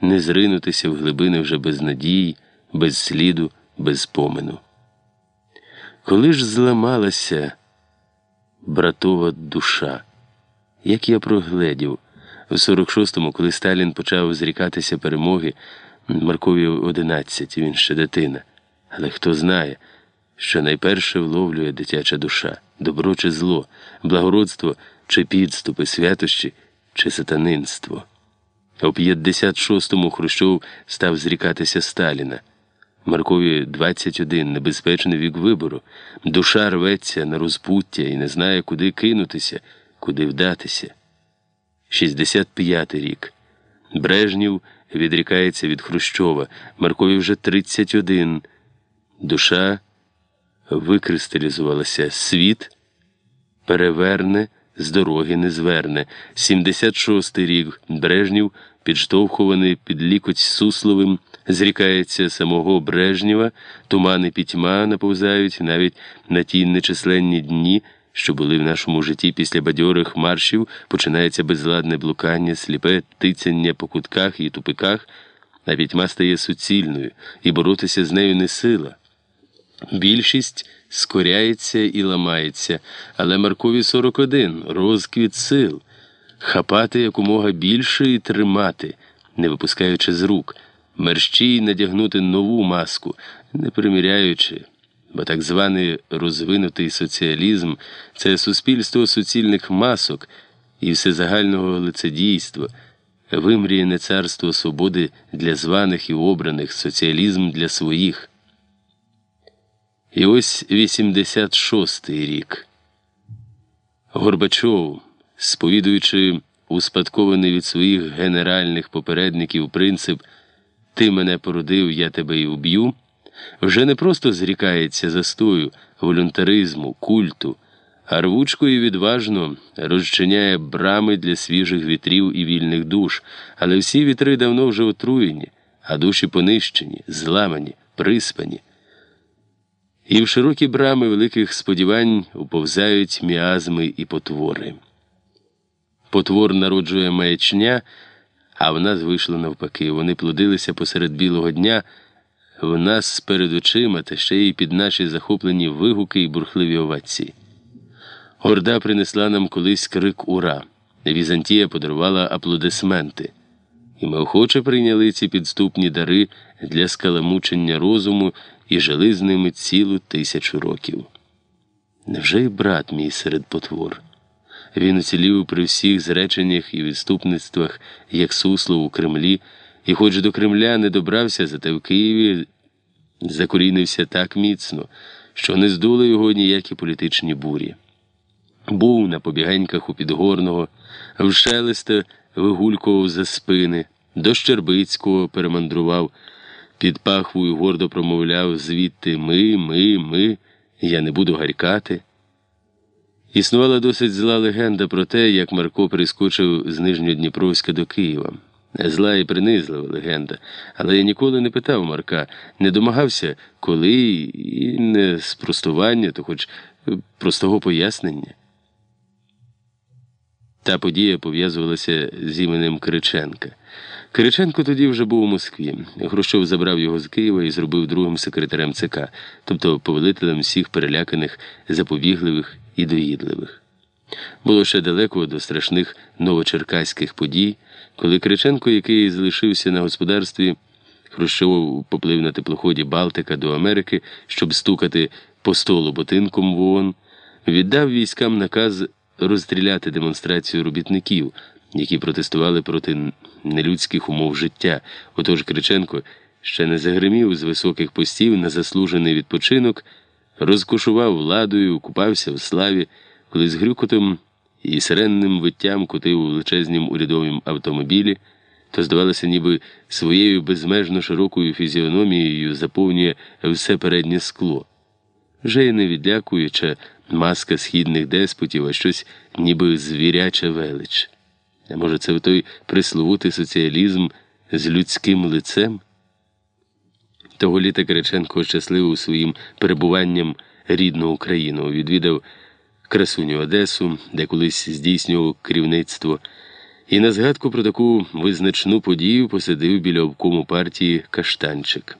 не зринутися в глибини вже без надії, без сліду, без помину. Коли ж зламалася братова душа, як я прогледів, у 46-му, коли Сталін почав зрікатися перемоги, Маркові 11, він ще дитина. Але хто знає, що найперше вловлює дитяча душа, добро чи зло, благородство чи підступи, святощі чи сатанинство. У 56-му Хрущов став зрікатися Сталіна. Маркові 21, небезпечний вік вибору. Душа рветься на розпуття і не знає, куди кинутися, куди вдатися. 65-й рік. Брежнів відрікається від Хрущова. Маркові вже 31. Душа викристалізувалася. Світ переверне, з дороги не зверне. 76-й рік. Брежнів, підштовхуваний під лікоть Сусловим, зрікається самого Брежнєва, тумани пітьма наповзають навіть на ті нечисленні дні що були в нашому житті після бадьорих маршів, починається безладне блукання, сліпе тицяння по кутках і тупиках, а пітьма стає суцільною, і боротися з нею не сила. Більшість скоряється і ламається, але Маркові 41 розквіт сил, хапати якомога більше і тримати, не випускаючи з рук, мерщій надягнути нову маску, не приміряючи бо так званий розвинутий соціалізм це суспільство суцільних масок і всезагального лицедійства, вимріяне царство свободи для званих і обраних, соціалізм для своїх. І ось 86-й рік. Горбачов, сповідуючи успадкований від своїх генеральних попередників принцип Ти мене породив, я тебе і уб'ю вже не просто зрікається застою, волюнтаризму, культу, а рвучко і відважно розчиняє брами для свіжих вітрів і вільних душ, але всі вітри давно вже отруєні, а душі понищені, зламані, приспані. І в широкі брами великих сподівань уповзають міазми і потвори. Потвор народжує маячня, а в нас вийшло навпаки. Вони плодилися посеред білого дня в нас перед очима та ще й під наші захоплені вигуки і бурхливі овації. Горда принесла нам колись крик Ура! Візантія подарувала аплодисменти, і ми охоче прийняли ці підступні дари для скаламучення розуму і жили з ними цілу тисячу років. Невже й брат мій серед потвор? Він уцілів при всіх зреченнях і відступництвах, як суслов у Кремлі. І, хоч до Кремля не добрався, зате в Києві закорінився так міцно, що не здули його ніякі політичні бурі. Був на побіганьках у Підгорного, в шелеста вигулькував за спини, до Щербицького перемандрував, під пахвою гордо промовляв звідти Ми, ми, ми, я не буду гарькати. Існувала досить зла легенда про те, як Марко прискочив з Нижньодніпровська до Києва. Зла і принизлива легенда, але я ніколи не питав Марка, не домагався коли і не спростування, то хоч простого пояснення. Та подія пов'язувалася з іменем Кириченка. Кириченко тоді вже був у Москві. Хрущов забрав його з Києва і зробив другим секретарем ЦК, тобто повелителем всіх переляканих, запобігливих і доїдливих. Було ще далеко до страшних новочеркаських подій, коли Криченко, який залишився на господарстві, Хрущов поплив на теплоході Балтика до Америки, щоб стукати по столу ботинком в ООН, віддав військам наказ розстріляти демонстрацію робітників, які протестували проти нелюдських умов життя. Отож Криченко ще не загримів з високих постів на заслужений відпочинок, розкошував владою, купався в славі коли з грюкотом і сиренним виттям кутив у величезнім урядовім автомобілі, то, здавалося, ніби своєю безмежно широкою фізіономією заповнює все переднє скло. Вже й не відлякуюча маска східних деспотів, а щось ніби звіряча велич. А може, це той присловутий соціалізм з людським лицем? Того літа Кириченко щасливий своїм перебуванням рідну Україну відвідав красуню Одесу, де колись здійснював керівництво, І на згадку про таку визначну подію посадив біля обкому партії Каштанчик.